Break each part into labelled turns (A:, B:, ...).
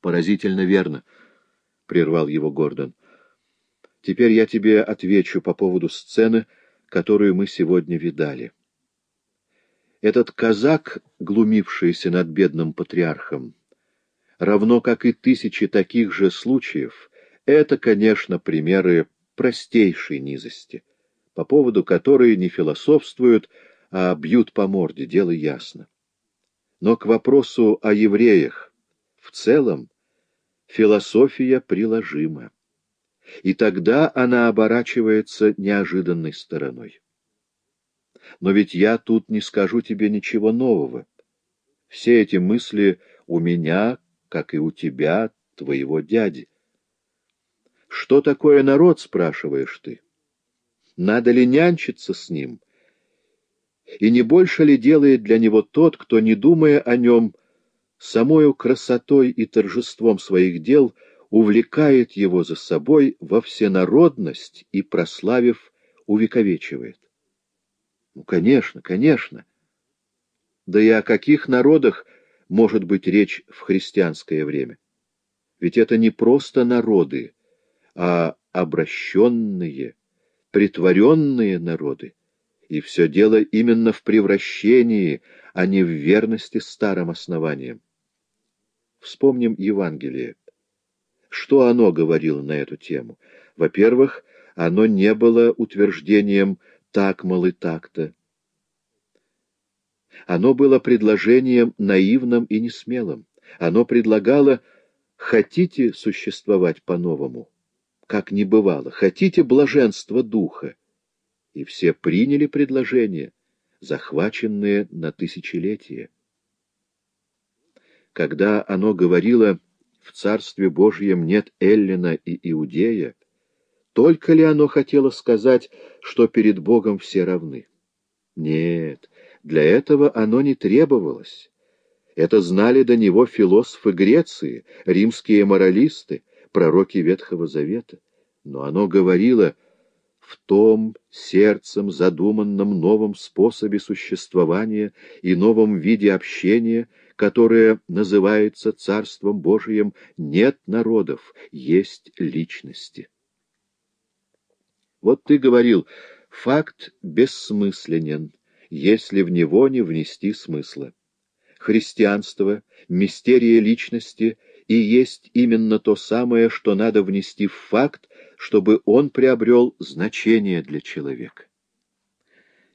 A: Поразительно верно, — прервал его Гордон. Теперь я тебе отвечу по поводу сцены, которую мы сегодня видали. Этот казак, глумившийся над бедным патриархом, равно как и тысячи таких же случаев, это, конечно, примеры простейшей низости, по поводу которой не философствуют, а бьют по морде, дело ясно. Но к вопросу о евреях в целом философия приложима, и тогда она оборачивается неожиданной стороной. Но ведь я тут не скажу тебе ничего нового. Все эти мысли у меня, как и у тебя, твоего дяди. Что такое народ, спрашиваешь ты? Надо ли нянчиться с ним? И не больше ли делает для него тот, кто, не думая о нем, самою красотой и торжеством своих дел увлекает его за собой во всенародность и, прославив, увековечивает? Ну, конечно, конечно. Да и о каких народах может быть речь в христианское время? Ведь это не просто народы, а обращенные, притворенные народы. И все дело именно в превращении, а не в верности старым основаниям. Вспомним Евангелие. Что оно говорило на эту тему? Во-первых, оно не было утверждением «так, мол, и так-то». Оно было предложением наивным и несмелым. Оно предлагало «хотите существовать по-новому?» как не бывало, хотите блаженства духа. И все приняли предложение, захваченное на тысячелетие. Когда оно говорило «в Царстве Божьем нет Эллина и Иудея», только ли оно хотело сказать, что перед Богом все равны? Нет, для этого оно не требовалось. Это знали до него философы Греции, римские моралисты, пророки Ветхого Завета. Но оно говорило в том сердцем задуманном новом способе существования и новом виде общения, которое называется Царством Божиим, нет народов, есть личности. Вот ты говорил, факт бессмысленен, если в него не внести смысла. Христианство, мистерия личности и есть именно то самое, что надо внести в факт, чтобы он приобрел значение для человека.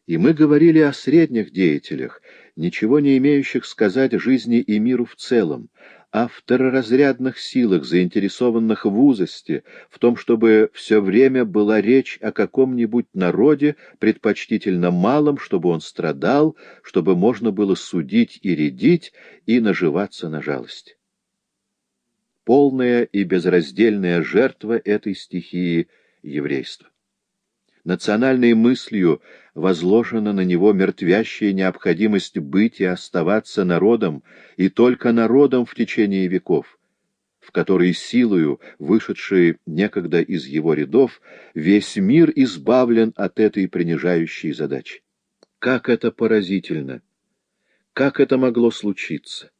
A: И мы говорили о средних деятелях, ничего не имеющих сказать жизни и миру в целом, о второразрядных силах, заинтересованных в узости, в том, чтобы все время была речь о каком-нибудь народе, предпочтительно малом, чтобы он страдал, чтобы можно было судить и рядить и наживаться на жалость полная и безраздельная жертва этой стихии еврейства. Национальной мыслью возложена на него мертвящая необходимость быть и оставаться народом, и только народом в течение веков, в который силою, вышедшей некогда из его рядов, весь мир избавлен от этой принижающей задачи. Как это поразительно! Как это могло случиться?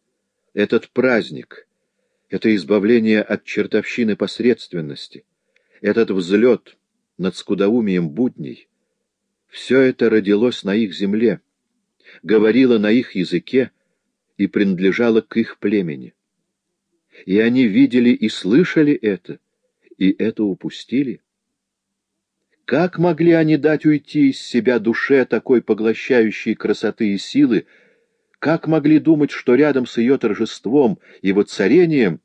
A: Этот праздник — это избавление от чертовщины посредственности, этот взлет над скудоумием будней, все это родилось на их земле, говорило на их языке и принадлежало к их племени. И они видели и слышали это, и это упустили. Как могли они дать уйти из себя душе такой поглощающей красоты и силы, как могли думать, что рядом с ее торжеством и воцарением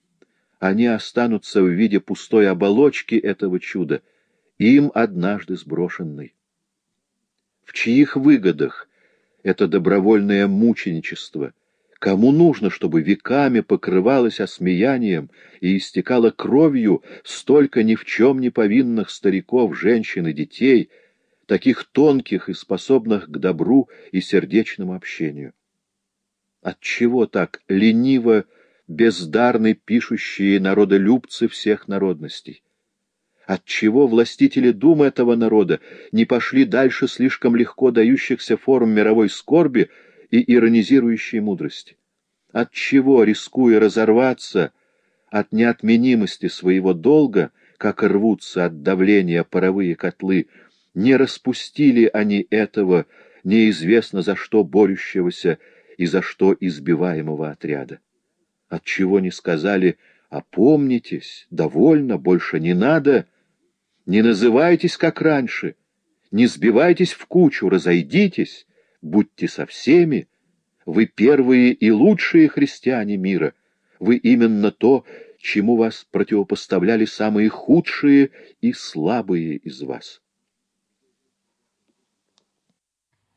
A: они останутся в виде пустой оболочки этого чуда, им однажды сброшенной? В чьих выгодах это добровольное мученичество? Кому нужно, чтобы веками покрывалось осмеянием и истекало кровью столько ни в чем не повинных стариков, женщин и детей, таких тонких и способных к добру и сердечному общению? Отчего так лениво бездарны пишущие народолюбцы всех народностей? Отчего властители дум этого народа не пошли дальше слишком легко дающихся форм мировой скорби и иронизирующей мудрости? Отчего, рискуя разорваться, от неотменимости своего долга, как рвутся от давления паровые котлы, не распустили они этого, неизвестно за что борющегося и за что избиваемого отряда. Отчего не сказали «Опомнитесь, довольно, больше не надо», не называйтесь, как раньше, не сбивайтесь в кучу, разойдитесь, будьте со всеми. Вы первые и лучшие христиане мира. Вы именно то, чему вас противопоставляли самые худшие и слабые из вас.